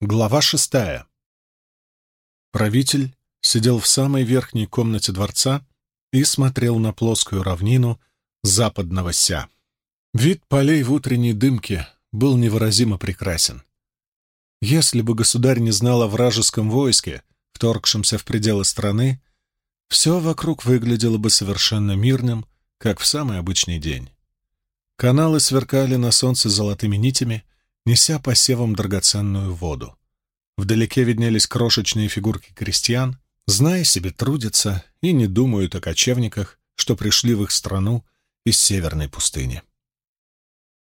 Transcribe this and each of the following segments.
Глава шестая. Правитель сидел в самой верхней комнате дворца и смотрел на плоскую равнину западного Ся. Вид полей в утренней дымке был невыразимо прекрасен. Если бы государь не знал о вражеском войске, вторгшемся в пределы страны, все вокруг выглядело бы совершенно мирным, как в самый обычный день. Каналы сверкали на солнце золотыми нитями, неся посевом драгоценную воду. Вдалеке виднелись крошечные фигурки крестьян, зная себе трудятся и не думают о кочевниках, что пришли в их страну из северной пустыни.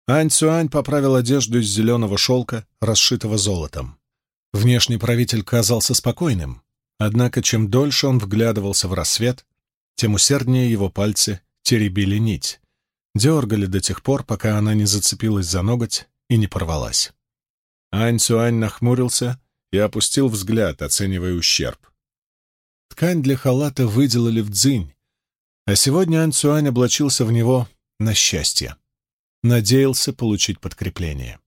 Ань Цюань поправил одежду из зеленого шелка, расшитого золотом. Внешний правитель казался спокойным, однако чем дольше он вглядывался в рассвет, тем усерднее его пальцы теребили нить, дергали до тех пор, пока она не зацепилась за ноготь и не порвалась. Ань Цюань нахмурился и опустил взгляд, оценивая ущерб. Ткань для халата выделали в дзынь, а сегодня Ань Цюань облачился в него на счастье. Надеялся получить подкрепление.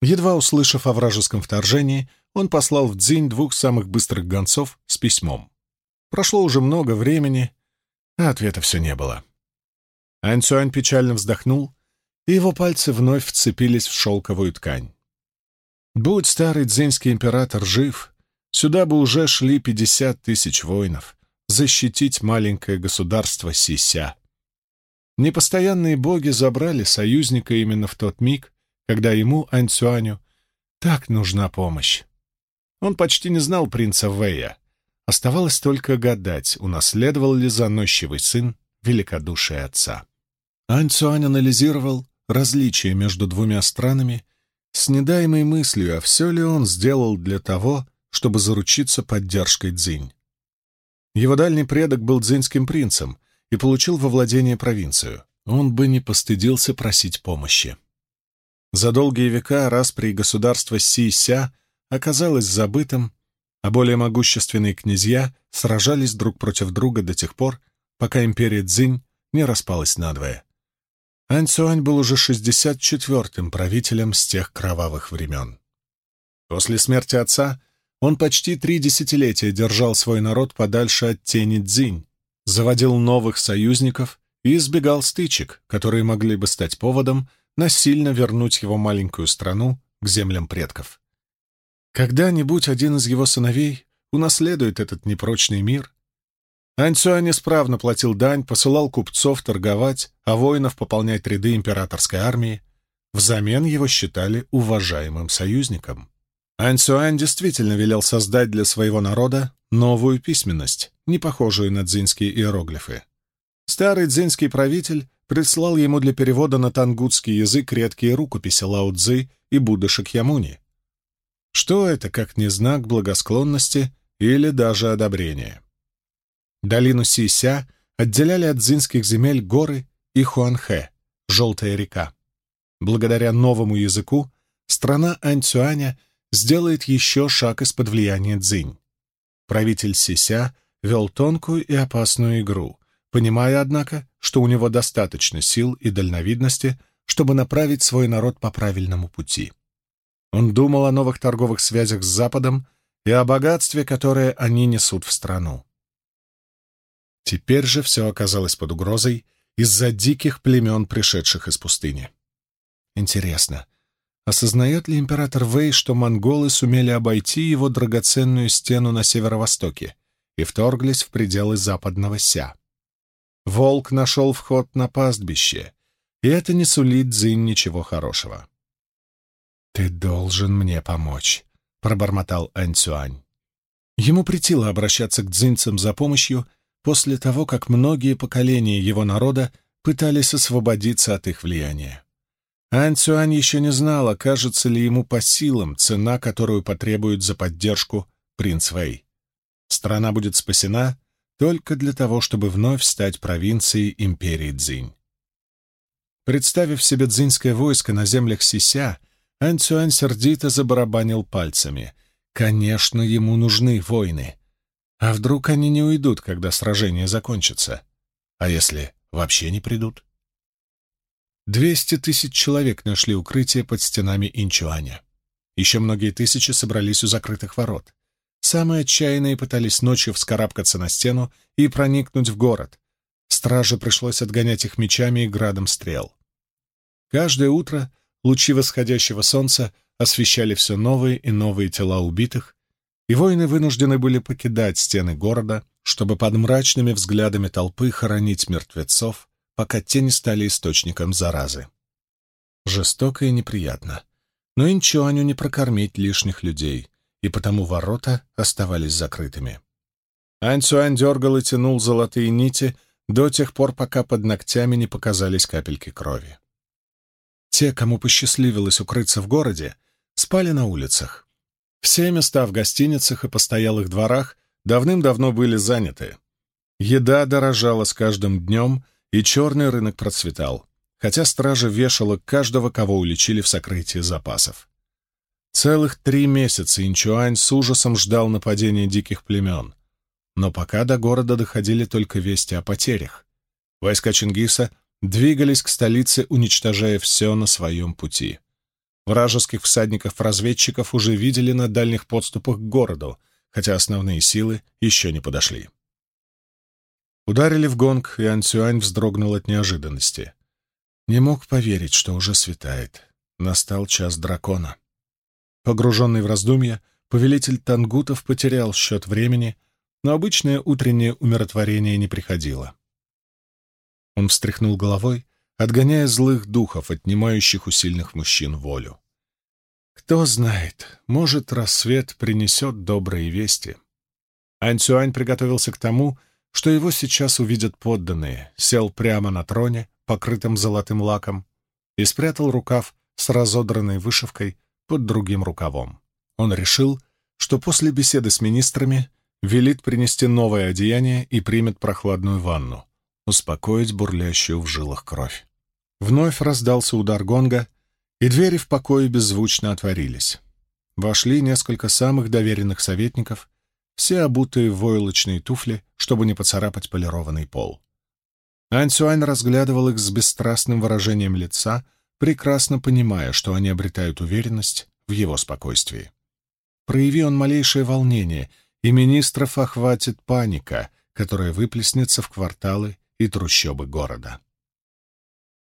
Едва услышав о вражеском вторжении, он послал в Дзинь двух самых быстрых гонцов с письмом. Прошло уже много времени, а ответа все не было. Ань Цюань печально вздохнул его пальцы вновь вцепились в шелковую ткань. Будь старый дзинский император жив, сюда бы уже шли пятьдесят тысяч воинов защитить маленькое государство Сися. Непостоянные боги забрали союзника именно в тот миг, когда ему, Анцюаню, так нужна помощь. Он почти не знал принца Вэя. Оставалось только гадать, унаследовал ли заносчивый сын великодушие отца. Анцюань анализировал, различие между двумя странами с недаемой мыслью, а все ли он сделал для того, чтобы заручиться поддержкой Цзинь. Его дальний предок был дзиньским принцем и получил во владение провинцию. Он бы не постыдился просить помощи. За долгие века распри государства Си-Ся оказалось забытым, а более могущественные князья сражались друг против друга до тех пор, пока империя Цзинь не распалась надвое. Ань Цюань был уже 64-м правителем с тех кровавых времен. После смерти отца он почти три десятилетия держал свой народ подальше от тени Цзинь, заводил новых союзников и избегал стычек, которые могли бы стать поводом насильно вернуть его маленькую страну к землям предков. Когда-нибудь один из его сыновей унаследует этот непрочный мир, Аньцюань исправно платил дань, посылал купцов торговать, а воинов пополнять ряды императорской армии. Взамен его считали уважаемым союзником. Аньцюань действительно велел создать для своего народа новую письменность, не похожую на дзинские иероглифы. Старый дзинский правитель прислал ему для перевода на тангутский язык редкие рукописи Лао Цзы и Будды Шакьямуни. Что это, как не знак благосклонности или даже одобрения? Долину Сися отделяли от дзинских земель горы и Хуанхэ, Желтая река. Благодаря новому языку страна Аньцюаня сделает еще шаг из-под влияния дзинь. Правитель Сися вел тонкую и опасную игру, понимая, однако, что у него достаточно сил и дальновидности, чтобы направить свой народ по правильному пути. Он думал о новых торговых связях с Западом и о богатстве, которое они несут в страну. Теперь же все оказалось под угрозой из-за диких племен, пришедших из пустыни. Интересно, осознает ли император Вэй, что монголы сумели обойти его драгоценную стену на северо-востоке и вторглись в пределы западного Ся? Волк нашел вход на пастбище, и это не сулит Дзинь ничего хорошего. «Ты должен мне помочь», — пробормотал Аньцюань. Ему притило обращаться к дзинцам за помощью, после того, как многие поколения его народа пытались освободиться от их влияния. Ань Цюань еще не знал, окажется ли ему по силам цена, которую потребует за поддержку принц Вэй. Страна будет спасена только для того, чтобы вновь стать провинцией империи Цзинь. Представив себе дзиньское войско на землях Сися, Ань Цюань сердито забарабанил пальцами. Конечно, ему нужны войны. А вдруг они не уйдут, когда сражение закончится? А если вообще не придут? Двести тысяч человек нашли укрытие под стенами Инчуаня. Еще многие тысячи собрались у закрытых ворот. Самые отчаянные пытались ночью вскарабкаться на стену и проникнуть в город. Страже пришлось отгонять их мечами и градом стрел. Каждое утро лучи восходящего солнца освещали все новые и новые тела убитых, и воины вынуждены были покидать стены города, чтобы под мрачными взглядами толпы хоронить мертвецов, пока те не стали источником заразы. Жестоко и неприятно, но Инчуаню не прокормить лишних людей, и потому ворота оставались закрытыми. Анцюань дергал и тянул золотые нити до тех пор, пока под ногтями не показались капельки крови. Те, кому посчастливилось укрыться в городе, спали на улицах. Все места в гостиницах и постоялых дворах давным-давно были заняты. Еда дорожала с каждым днем, и черный рынок процветал, хотя стража вешала каждого, кого уличили в сокрытии запасов. Целых три месяца Инчуань с ужасом ждал нападения диких племен. Но пока до города доходили только вести о потерях. Войска Чингиса двигались к столице, уничтожая все на своем пути. Вражеских всадников-разведчиков уже видели на дальних подступах к городу, хотя основные силы еще не подошли. Ударили в гонг, и Ансюань вздрогнул от неожиданности. Не мог поверить, что уже светает. Настал час дракона. Погруженный в раздумья, повелитель тангутов потерял счет времени, но обычное утреннее умиротворение не приходило. Он встряхнул головой, отгоняя злых духов, отнимающих у сильных мужчин волю. Кто знает, может, рассвет принесет добрые вести. Ань приготовился к тому, что его сейчас увидят подданные, сел прямо на троне, покрытым золотым лаком, и спрятал рукав с разодранной вышивкой под другим рукавом. Он решил, что после беседы с министрами велит принести новое одеяние и примет прохладную ванну, успокоить бурлящую в жилах кровь. Вновь раздался удар гонга, и двери в покое беззвучно отворились. Вошли несколько самых доверенных советников, все обутые в войлочные туфли, чтобы не поцарапать полированный пол. Ань разглядывал их с бесстрастным выражением лица, прекрасно понимая, что они обретают уверенность в его спокойствии. Прояви он малейшее волнение, и министров охватит паника, которая выплеснется в кварталы и трущобы города.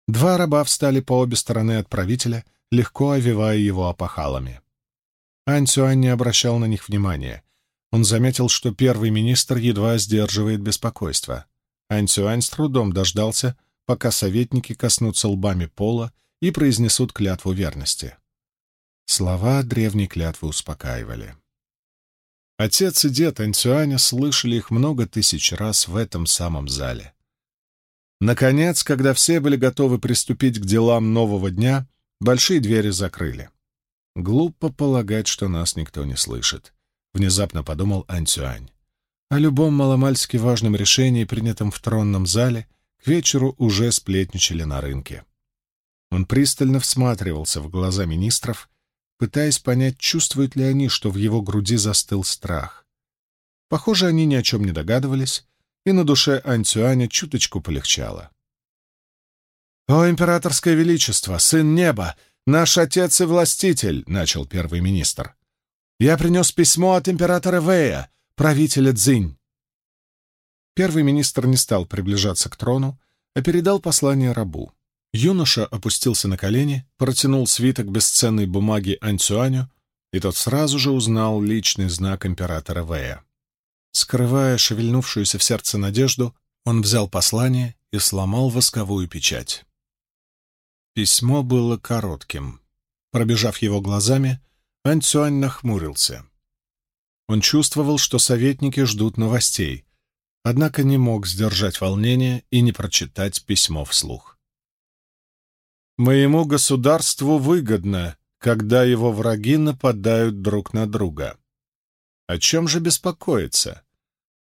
Два раба встали по обе стороны от правителя, легко овивая его опахалами. Ань Цюань не обращал на них внимания. Он заметил, что первый министр едва сдерживает беспокойство. Ань Цюань с трудом дождался, пока советники коснутся лбами пола и произнесут клятву верности. Слова древней клятвы успокаивали. Отец и дед Анцюаня слышали их много тысяч раз в этом самом зале. Наконец, когда все были готовы приступить к делам нового дня, большие двери закрыли. «Глупо полагать, что нас никто не слышит», — внезапно подумал Антюань. О любом маломальски важном решении, принятом в тронном зале, к вечеру уже сплетничали на рынке. Он пристально всматривался в глаза министров, пытаясь понять, чувствуют ли они, что в его груди застыл страх. Похоже, они ни о чем не догадывались, и на душе Антюаня чуточку полегчало. «О, императорское величество, сын неба, наш отец и властитель!» — начал первый министр. «Я принес письмо от императора Вэя, правителя Цзинь». Первый министр не стал приближаться к трону, а передал послание рабу. Юноша опустился на колени, протянул свиток бесценной бумаги Анцюаню, и тот сразу же узнал личный знак императора Вэя. Скрывая шевельнувшуюся в сердце надежду, он взял послание и сломал восковую печать. Письмо было коротким. Пробежав его глазами, Анцюань нахмурился. Он чувствовал, что советники ждут новостей, однако не мог сдержать волнение и не прочитать письмо вслух. «Моему государству выгодно, когда его враги нападают друг на друга. О чем же беспокоиться?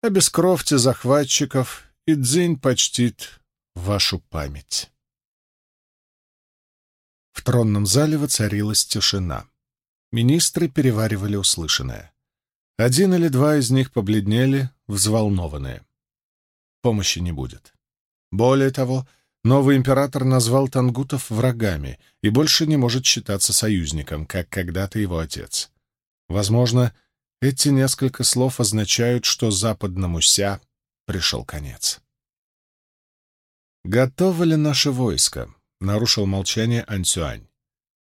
О бескровте захватчиков и Дзинь почтит вашу память. В тронном зале воцарилась тишина. Министры переваривали услышанное. Один или два из них побледнели, взволнованные. Помощи не будет. Более того, новый император назвал тангутов врагами и больше не может считаться союзником, как когда-то его отец. Возможно, эти несколько слов означают, что западному Ся пришел конец. «Готово ли наше войско?» — нарушил молчание Ансюань.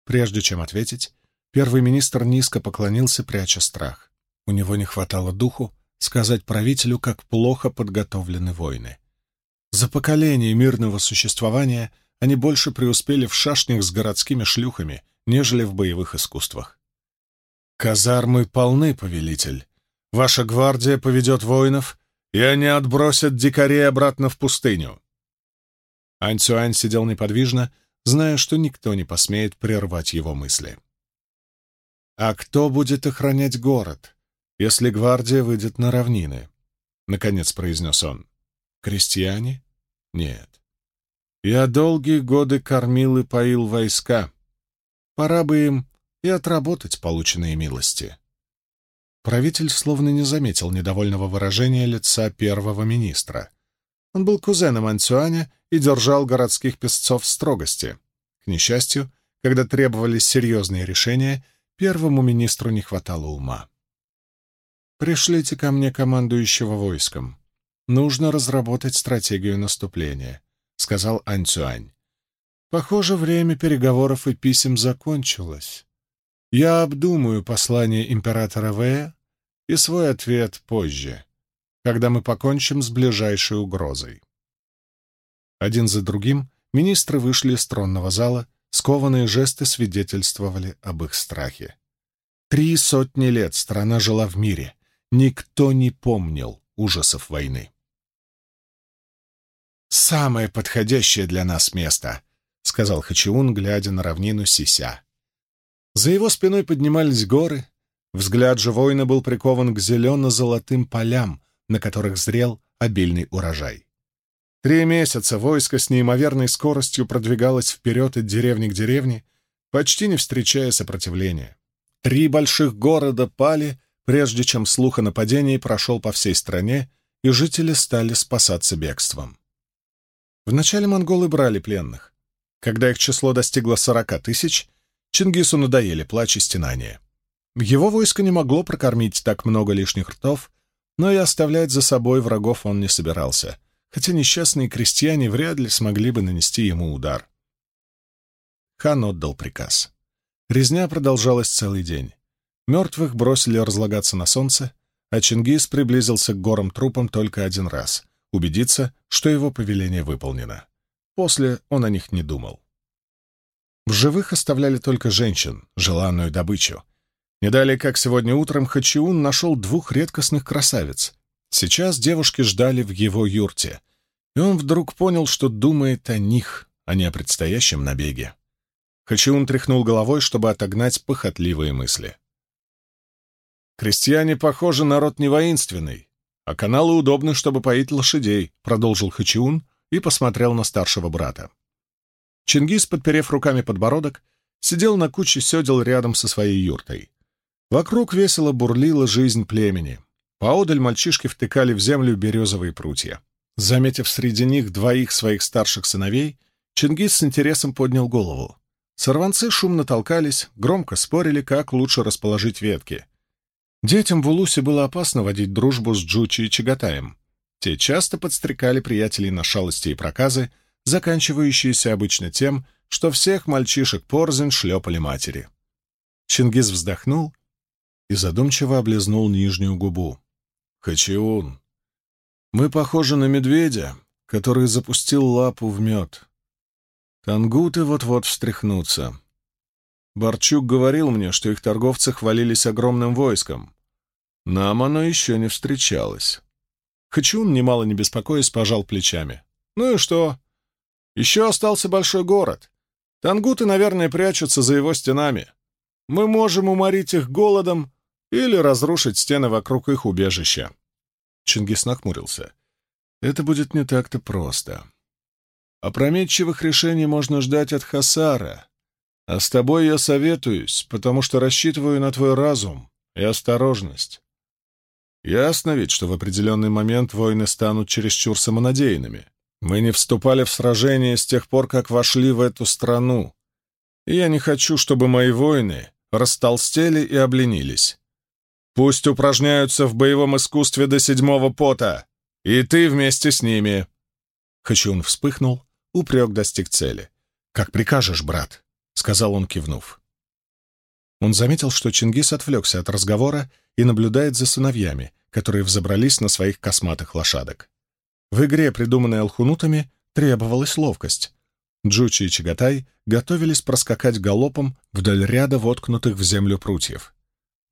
Прежде чем ответить, первый министр низко поклонился, пряча страх. У него не хватало духу сказать правителю, как плохо подготовлены войны. За поколение мирного существования они больше преуспели в шашнях с городскими шлюхами, нежели в боевых искусствах. «Казармы полны, повелитель. Ваша гвардия поведет воинов, и они отбросят дикарей обратно в пустыню». Ань сидел неподвижно, зная, что никто не посмеет прервать его мысли. «А кто будет охранять город, если гвардия выйдет на равнины?» — наконец произнес он. «Крестьяне? Нет. Я долгие годы кормил и поил войска. Пора бы им и отработать полученные милости». Правитель словно не заметил недовольного выражения лица первого министра. Он был кузеном Антюаня и держал городских песцов в строгости. К несчастью, когда требовались серьезные решения, первому министру не хватало ума. «Пришлите ко мне командующего войском. Нужно разработать стратегию наступления», — сказал Анцюань. «Похоже, время переговоров и писем закончилось. Я обдумаю послание императора Вэя и свой ответ позже, когда мы покончим с ближайшей угрозой». Один за другим министры вышли из тронного зала, скованные жесты свидетельствовали об их страхе. Три сотни лет страна жила в мире. Никто не помнил ужасов войны. «Самое подходящее для нас место», — сказал Хачиун, глядя на равнину Сися. За его спиной поднимались горы, взгляд же воина был прикован к зелено-золотым полям, на которых зрел обильный урожай. Три месяца войско с неимоверной скоростью продвигалось вперед от деревни к деревне, почти не встречая сопротивления. Три больших города пали, прежде чем слух о нападении прошел по всей стране, и жители стали спасаться бегством. Вначале монголы брали пленных. Когда их число достигло сорока тысяч, Чингису надоели плач и стенания. Его войско не могло прокормить так много лишних ртов, но и оставлять за собой врагов он не собирался — хотя несчастные крестьяне вряд ли смогли бы нанести ему удар. Хан отдал приказ. Резня продолжалась целый день. Мертвых бросили разлагаться на солнце, а Чингис приблизился к горам трупам только один раз — убедиться, что его повеление выполнено. После он о них не думал. В живых оставляли только женщин, желанную добычу. Не далее, как сегодня утром, Хачиун нашел двух редкостных красавиц, Сейчас девушки ждали в его юрте, и он вдруг понял, что думает о них, а не о предстоящем набеге. Хачиун тряхнул головой, чтобы отогнать похотливые мысли. «Крестьяне, похоже, народ не воинственный, а каналы удобны, чтобы поить лошадей», — продолжил Хачиун и посмотрел на старшего брата. Чингис, подперев руками подбородок, сидел на куче седел рядом со своей юртой. Вокруг весело бурлила жизнь племени. Поодаль мальчишки втыкали в землю березовые прутья. Заметив среди них двоих своих старших сыновей, Чингис с интересом поднял голову. Сорванцы шумно толкались, громко спорили, как лучше расположить ветки. Детям в Улусе было опасно водить дружбу с Джучи и Чагатаем. Те часто подстрекали приятелей на шалости и проказы, заканчивающиеся обычно тем, что всех мальчишек порзень шлепали матери. Чингис вздохнул и задумчиво облизнул нижнюю губу. Хачиун. Мы похожи на медведя, который запустил лапу в мед. Тангуты вот-вот встряхнутся. Барчук говорил мне, что их торговцы хвалились огромным войском. Нам оно еще не встречалось. Хачиун, немало не беспокоясь, пожал плечами. Ну и что? Еще остался большой город. Тангуты, наверное, прячутся за его стенами. Мы можем уморить их голодом или разрушить стены вокруг их убежища. Чингис нахмурился. Это будет не так-то просто. Опрометчивых решений можно ждать от Хасара. А с тобой я советуюсь, потому что рассчитываю на твой разум и осторожность. Ясно ведь, что в определенный момент войны станут чересчур самонадеянными. Мы не вступали в сражение с тех пор, как вошли в эту страну. И я не хочу, чтобы мои воины растолстели и обленились. Пусть упражняются в боевом искусстве до седьмого пота, и ты вместе с ними. Хачун вспыхнул, упрек достиг цели. «Как прикажешь, брат», — сказал он, кивнув. Он заметил, что Чингис отвлекся от разговора и наблюдает за сыновьями, которые взобрались на своих косматых лошадок. В игре, придуманной алхунутами, требовалась ловкость. Джучи и Чагатай готовились проскакать галопом вдоль ряда воткнутых в землю прутьев.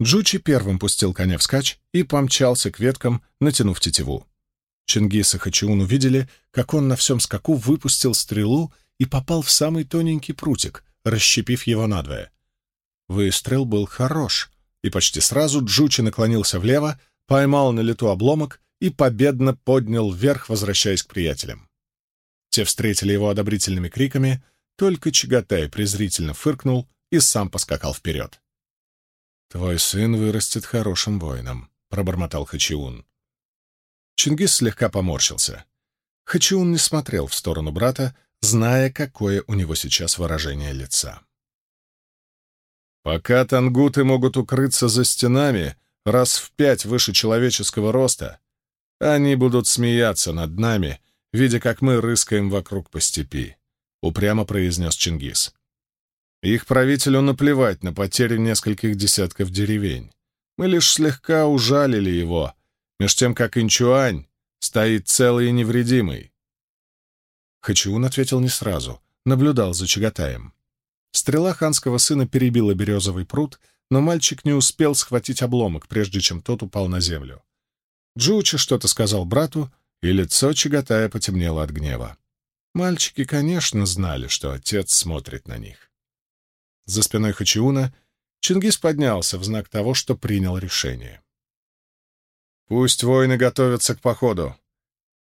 Джучи первым пустил коня вскачь и помчался к веткам, натянув тетиву. Чингис и Хачиун увидели, как он на всем скаку выпустил стрелу и попал в самый тоненький прутик, расщепив его надвое. Выстрел был хорош, и почти сразу Джучи наклонился влево, поймал на лету обломок и победно поднял вверх, возвращаясь к приятелям. Те встретили его одобрительными криками, только Чагатай презрительно фыркнул и сам поскакал вперед. «Твой сын вырастет хорошим воином», — пробормотал Хачиун. Чингис слегка поморщился. Хачиун не смотрел в сторону брата, зная, какое у него сейчас выражение лица. Пока тангуты могут укрыться за стенами раз в пять выше человеческого роста, они будут смеяться над нами, видя, как мы рыскаем вокруг по степи, — упрямо произнес Чингис. Их правителю наплевать на потери нескольких десятков деревень. Мы лишь слегка ужалили его, меж тем как Инчуань стоит целый и невредимый. Хачиун ответил не сразу, наблюдал за Чагатаем. Стрела ханского сына перебила березовый пруд, но мальчик не успел схватить обломок, прежде чем тот упал на землю. Джучи что-то сказал брату, и лицо Чагатая потемнело от гнева. Мальчики, конечно, знали, что отец смотрит на них. За спиной Хачиуна Чингис поднялся в знак того, что принял решение. Пусть воины готовятся к походу.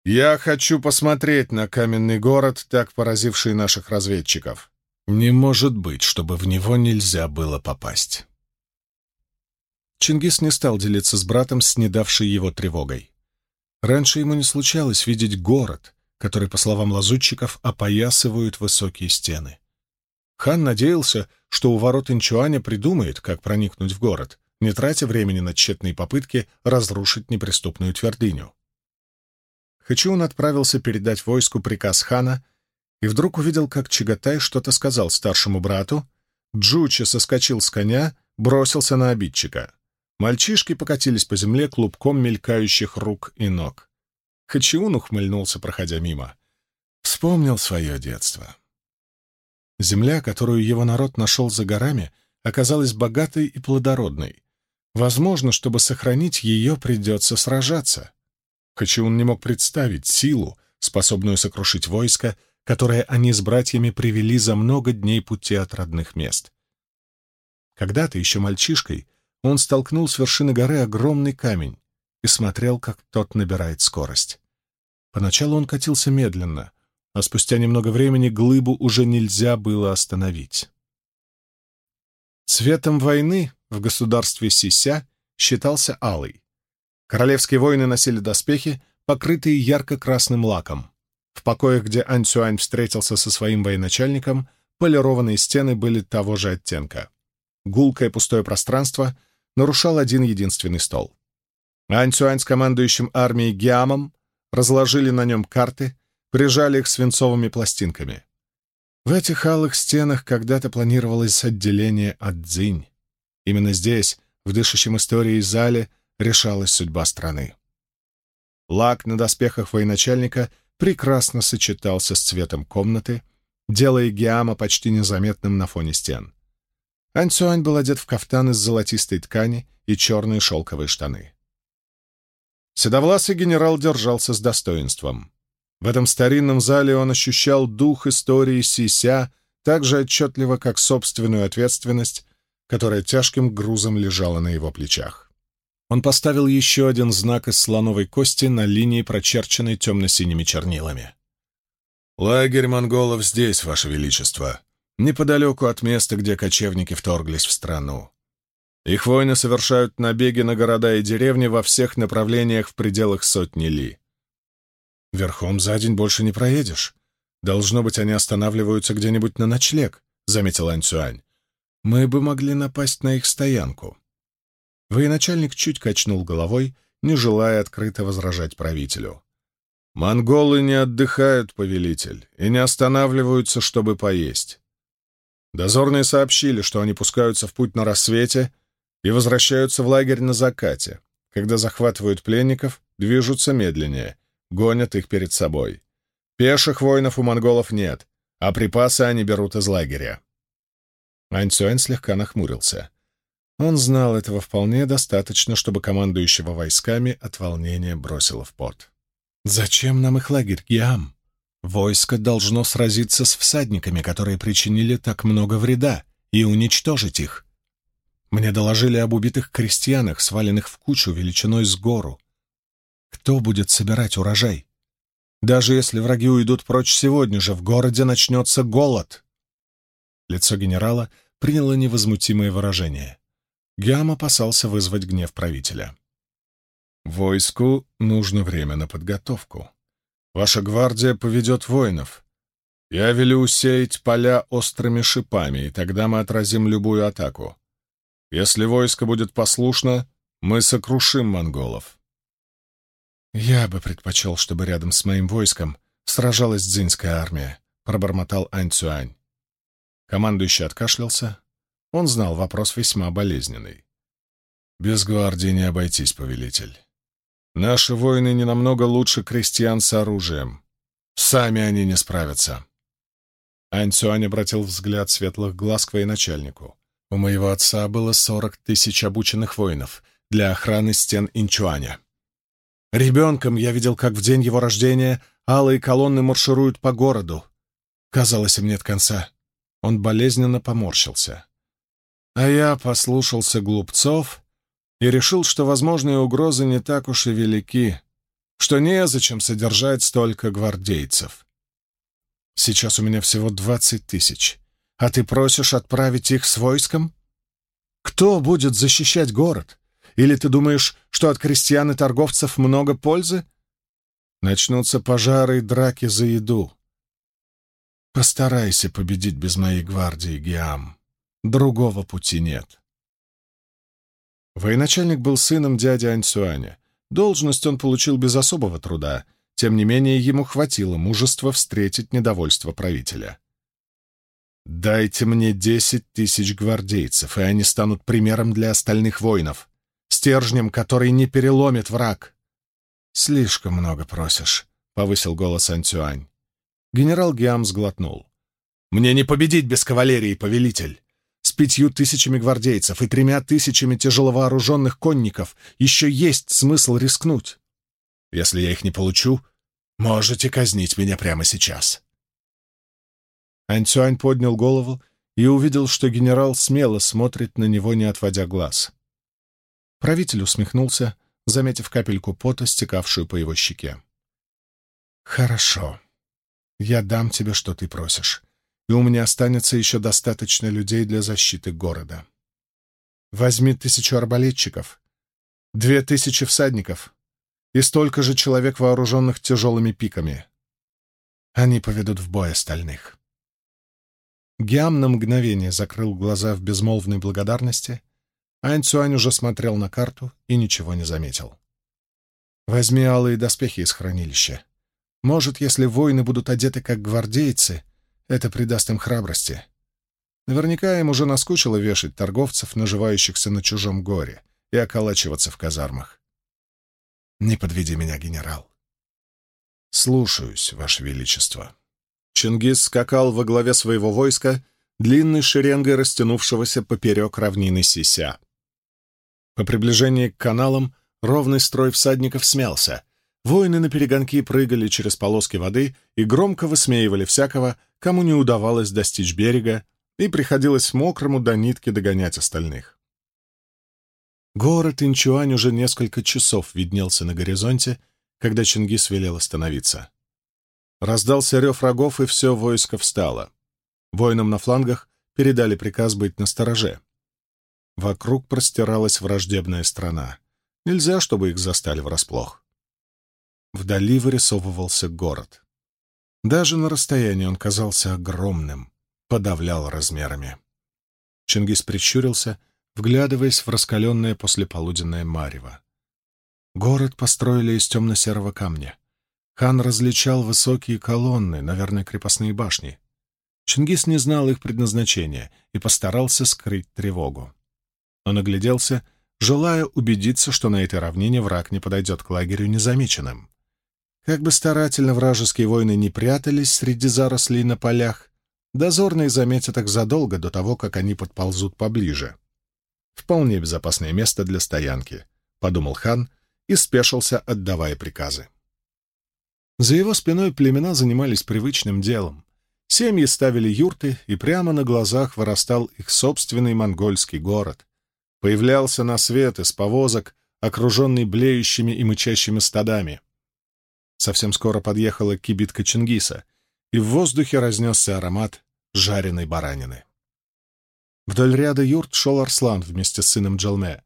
Я хочу посмотреть на каменный город, так поразивший наших разведчиков. Не может быть, чтобы в него нельзя было попасть. Чингис не стал делиться с братом, снедавшей его тревогой. Раньше ему не случалось видеть город, который, по словам лазутчиков, опоясывают высокие стены. Хан надеялся, что у ворот Инчуаня придумает, как проникнуть в город, не тратя времени на тщетные попытки разрушить неприступную твердыню. Хачиун отправился передать войску приказ хана и вдруг увидел, как Чагатай что-то сказал старшему брату. Джучи соскочил с коня, бросился на обидчика. Мальчишки покатились по земле клубком мелькающих рук и ног. Хачиун ухмыльнулся, проходя мимо. Вспомнил свое детство. Земля, которую его народ нашел за горами, оказалась богатой и плодородной, Возможно, чтобы сохранить ее, придется сражаться. Хачиун не мог представить силу, способную сокрушить войско, которое они с братьями привели за много дней пути от родных мест. Когда-то, еще мальчишкой, он столкнул с вершины горы огромный камень и смотрел, как тот набирает скорость. Поначалу он катился медленно, а спустя немного времени глыбу уже нельзя было остановить. Цветом войны в государстве Сися считался алый. Королевские воины носили доспехи, покрытые ярко-красным лаком. В покоях, где Ань Цюань встретился со своим военачальником, полированные стены были того же оттенка. Гулкое пустое пространство нарушал один единственный стол. Ань Цюань с командующим армией Гиамом разложили на нем карты, прижали их свинцовыми пластинками. В этих алых стенах когда-то планировалось отделение от Цзинь. Именно здесь, в дышащем историей зале, решалась судьба страны. Лак на доспехах военачальника прекрасно сочетался с цветом комнаты, делая Гиама почти незаметным на фоне стен. Анцюань был одет в кафтан из золотистой ткани и черные шелковые штаны. Седовласый генерал держался с достоинством. В этом старинном зале он ощущал дух истории Сися так же отчетливо, как собственную ответственность которая тяжким грузом лежала на его плечах. Он поставил еще один знак из слоновой кости на линии, прочерченной темно-синими чернилами. «Лагерь монголов здесь, Ваше Величество, неподалеку от места, где кочевники вторглись в страну. Их воины совершают набеги на города и деревни во всех направлениях в пределах сотни ли. «Верхом за день больше не проедешь. Должно быть, они останавливаются где-нибудь на ночлег», — заметил Анцюань. «Мы бы могли напасть на их стоянку». Военачальник чуть качнул головой, не желая открыто возражать правителю. «Монголы не отдыхают, повелитель, и не останавливаются, чтобы поесть. Дозорные сообщили, что они пускаются в путь на рассвете и возвращаются в лагерь на закате. Когда захватывают пленников, движутся медленнее, гонят их перед собой. Пеших воинов у монголов нет, а припасы они берут из лагеря. Аньцюань слегка нахмурился. Он знал этого вполне достаточно, чтобы командующего войсками от волнения бросило в пот. «Зачем нам их лагерь, Гиам? Войско должно сразиться с всадниками, которые причинили так много вреда, и уничтожить их. Мне доложили об убитых крестьянах, сваленных в кучу величиной с гору. Кто будет собирать урожай? Даже если враги уйдут прочь сегодня же, в городе начнется голод. Лицо генерала приняло невозмутимое выражение. Гям опасался вызвать гнев правителя. «Войску нужно время на подготовку. Ваша гвардия поведет воинов. Я велю усеять поля острыми шипами, и тогда мы отразим любую атаку. Если войско будет послушно, мы сокрушим монголов. «Я бы предпочел, чтобы рядом с моим войском сражалась дзинская армия», — пробормотал Ань Цюань. Командующий откашлялся. Он знал, вопрос весьма болезненный. «Без гвардии не обойтись, повелитель. Наши воины не намного лучше крестьян с оружием. Сами они не справятся». Ань Цюань обратил взгляд светлых глаз к военачальнику. У моего отца было сорок тысяч обученных воинов для охраны стен Инчуаня. Ребенком я видел, как в день его рождения алые колонны маршируют по городу. Казалось, им нет конца. Он болезненно поморщился. А я послушался глупцов и решил, что возможные угрозы не так уж и велики, что незачем содержать столько гвардейцев. Сейчас у меня всего двадцать тысяч. А ты просишь отправить их с войском? Кто будет защищать город? Или ты думаешь, что от крестьян и торговцев много пользы? Начнутся пожары и драки за еду. Постарайся победить без моей гвардии, Гиам. Другого пути нет. Военачальник был сыном дяди Аньсуаня. Должность он получил без особого труда, тем не менее ему хватило мужества встретить недовольство правителя. «Дайте мне десять тысяч гвардейцев, и они станут примером для остальных воинов, стержнем, который не переломит враг». «Слишком много просишь», — повысил голос Антюань. Генерал Гиам сглотнул. «Мне не победить без кавалерии, повелитель. С пятью тысячами гвардейцев и тремя тысячами тяжеловооруженных конников еще есть смысл рискнуть. Если я их не получу, можете казнить меня прямо сейчас». Анцюань поднял голову и увидел, что генерал смело смотрит на него, не отводя глаз. Правитель усмехнулся, заметив капельку пота, стекавшую по его щеке. «Хорошо. Я дам тебе, что ты просишь, и у меня останется еще достаточно людей для защиты города. Возьми тысячу арбалетчиков, две тысячи всадников и столько же человек, вооруженных тяжелыми пиками. Они поведут в бой остальных». Гиам на мгновение закрыл глаза в безмолвной благодарности, а Анцюань уже смотрел на карту и ничего не заметил. «Возьми алые доспехи из хранилища. Может, если воины будут одеты как гвардейцы, это придаст им храбрости. Наверняка им уже наскучило вешать торговцев, наживающихся на чужом горе, и околачиваться в казармах. Не подведи меня, генерал». «Слушаюсь, Ваше Величество». Чингис скакал во главе своего войска, длинной шеренгой растянувшегося поперек равнины Сися. По приближении к каналам ровный строй всадников смялся. Воины на перегонки прыгали через полоски воды и громко высмеивали всякого, кому не удавалось достичь берега, и приходилось мокрому до нитки догонять остальных. Город Инчуань уже несколько часов виднелся на горизонте, когда Чингис велел остановиться. Раздался рев рогов, и все войско встало. Воинам на флангах передали приказ быть настороже. Вокруг простиралась враждебная страна. Нельзя, чтобы их застали врасплох. Вдали вырисовывался город. Даже на расстоянии он казался огромным, подавлял размерами. Чингис прищурился, вглядываясь в раскаленное послеполуденное марево. Город построили из темно-серого камня. Хан различал высокие колонны, наверное, крепостные башни. Чингис не знал их предназначения и постарался скрыть тревогу. Он огляделся, желая убедиться, что на этой равнине враг не подойдет к лагерю незамеченным. Как бы старательно вражеские воины не прятались среди зарослей на полях, дозорные заметят их задолго до того, как они подползут поближе. «Вполне безопасное место для стоянки», — подумал хан и спешился, отдавая приказы. За его спиной племена занимались привычным делом. Семьи ставили юрты, и прямо на глазах вырастал их собственный монгольский город. Появлялся на свет из повозок, окруженный блеющими и мычащими стадами. Совсем скоро подъехала кибитка Чингиса, и в воздухе разнесся аромат жареной баранины. Вдоль ряда юрт шел Арслан вместе с сыном Джалме.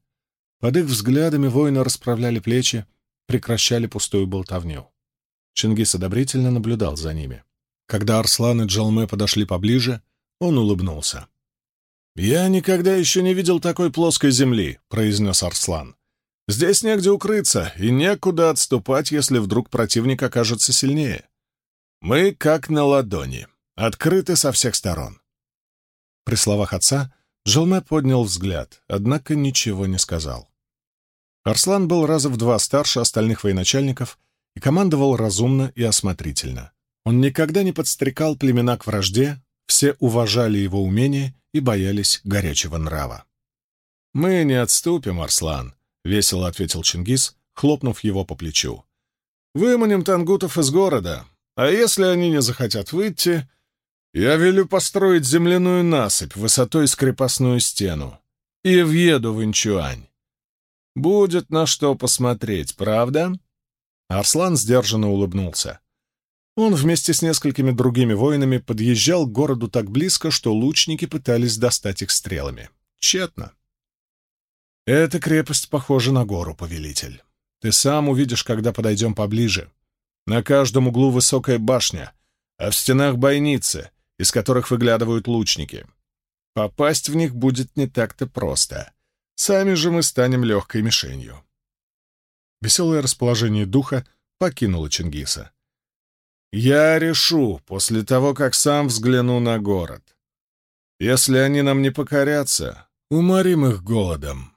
Под их взглядами воины расправляли плечи, прекращали пустую болтовню. Чингис одобрительно наблюдал за ними. Когда Арслан и Джалме подошли поближе, он улыбнулся. «Я никогда еще не видел такой плоской земли», — произнес Арслан. «Здесь негде укрыться и некуда отступать, если вдруг противник окажется сильнее. Мы как на ладони, открыты со всех сторон». При словах отца Джалме поднял взгляд, однако ничего не сказал. Арслан был раза в два старше остальных военачальников и командовал разумно и осмотрительно. Он никогда не подстрекал племена к вражде, все уважали его умения и боялись горячего нрава. «Мы не отступим, Арслан», — весело ответил Чингис, хлопнув его по плечу. «Выманим тангутов из города, а если они не захотят выйти, я велю построить земляную насыпь высотой с крепостную стену и въеду в Инчуань. Будет на что посмотреть, правда?» Арслан сдержанно улыбнулся. Он вместе с несколькими другими воинами подъезжал к городу так близко, что лучники пытались достать их стрелами. Тщетно. «Эта крепость похожа на гору, повелитель. Ты сам увидишь, когда подойдем поближе. На каждом углу высокая башня, а в стенах бойницы, из которых выглядывают лучники. Попасть в них будет не так-то просто. Сами же мы станем легкой мишенью». Веселое расположение духа покинуло Чингиса. Я решу после того, как сам взгляну на город. Если они нам не покорятся, уморим их голодом.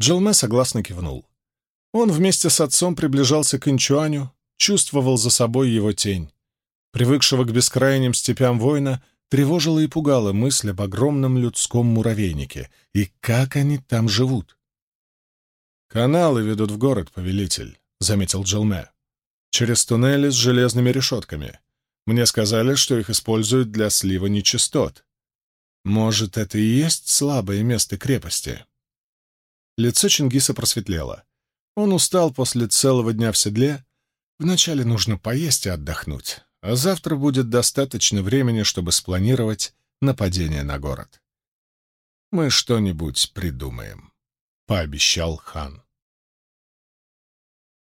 Джилме согласно кивнул. Он вместе с отцом приближался к Инчуаню, чувствовал за собой его тень. Привыкшего к бескрайним степям воина тревожила и пугала мысль об огромном людском муравейнике и как они там живут. «Каналы ведут в город, повелитель», — заметил Джилме через туннели с железными решетками. Мне сказали, что их используют для слива нечистот. Может, это и есть слабое место крепости? Лицо Чингиса просветлело. Он устал после целого дня в седле. Вначале нужно поесть и отдохнуть, а завтра будет достаточно времени, чтобы спланировать нападение на город. «Мы что-нибудь придумаем», — пообещал хан.